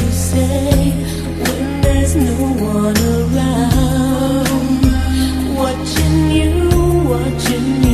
you say when there's no one around? Watching you, watching you.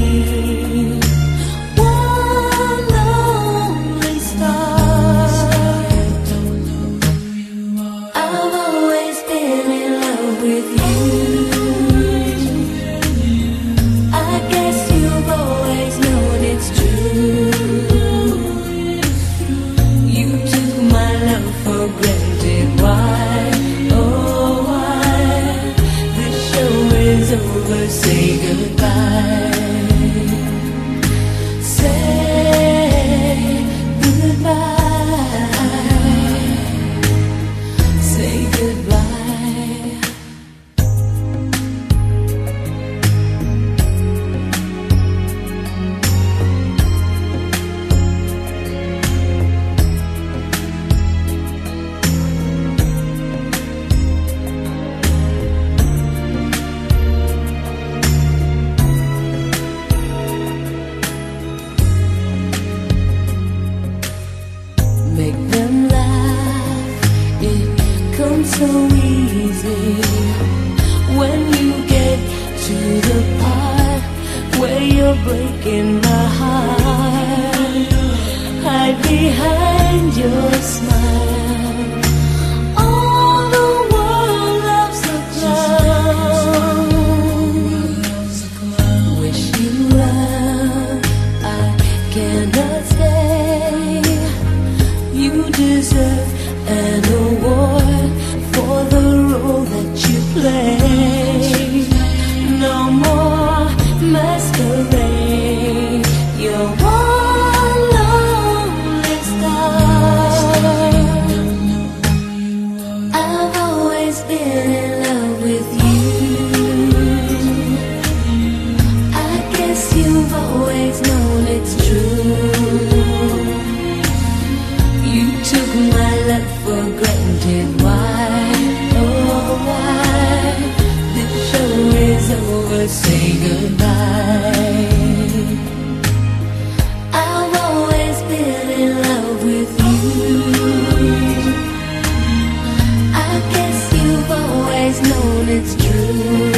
so easy when you get to the part where you're breaking my heart. Hide behind your smile. All the world loves clown. Wish you well. I cannot. You deserve an award play say goodbye. I've always been in love with you. I guess you've always known it's true.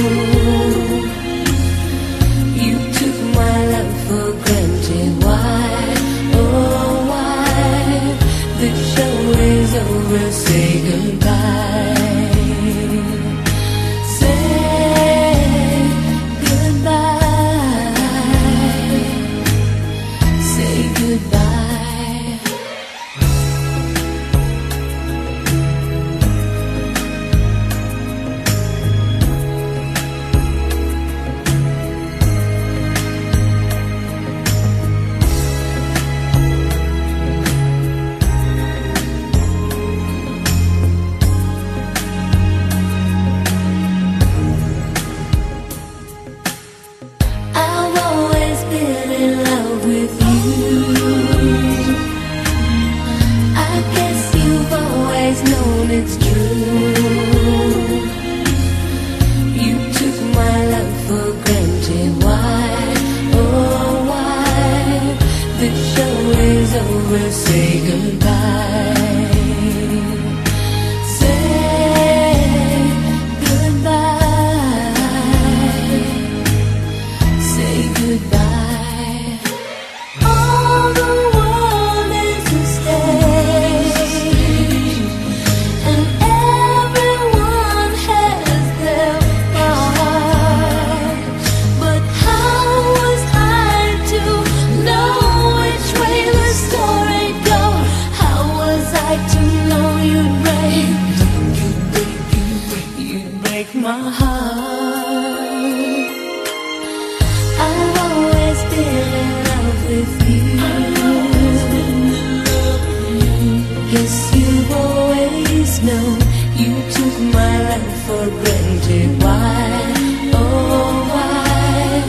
please know you took my life for granted. Why, oh why?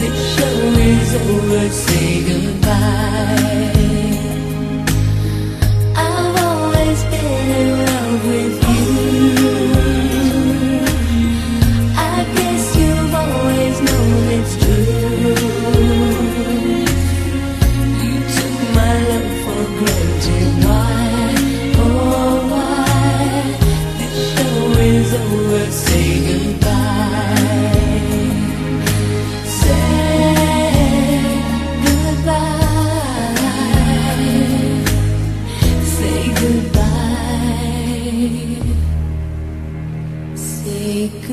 This show is over, say goodbye.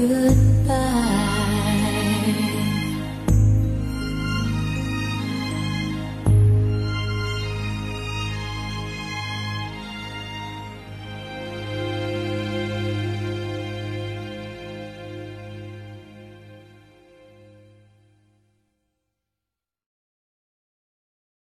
Goodbye.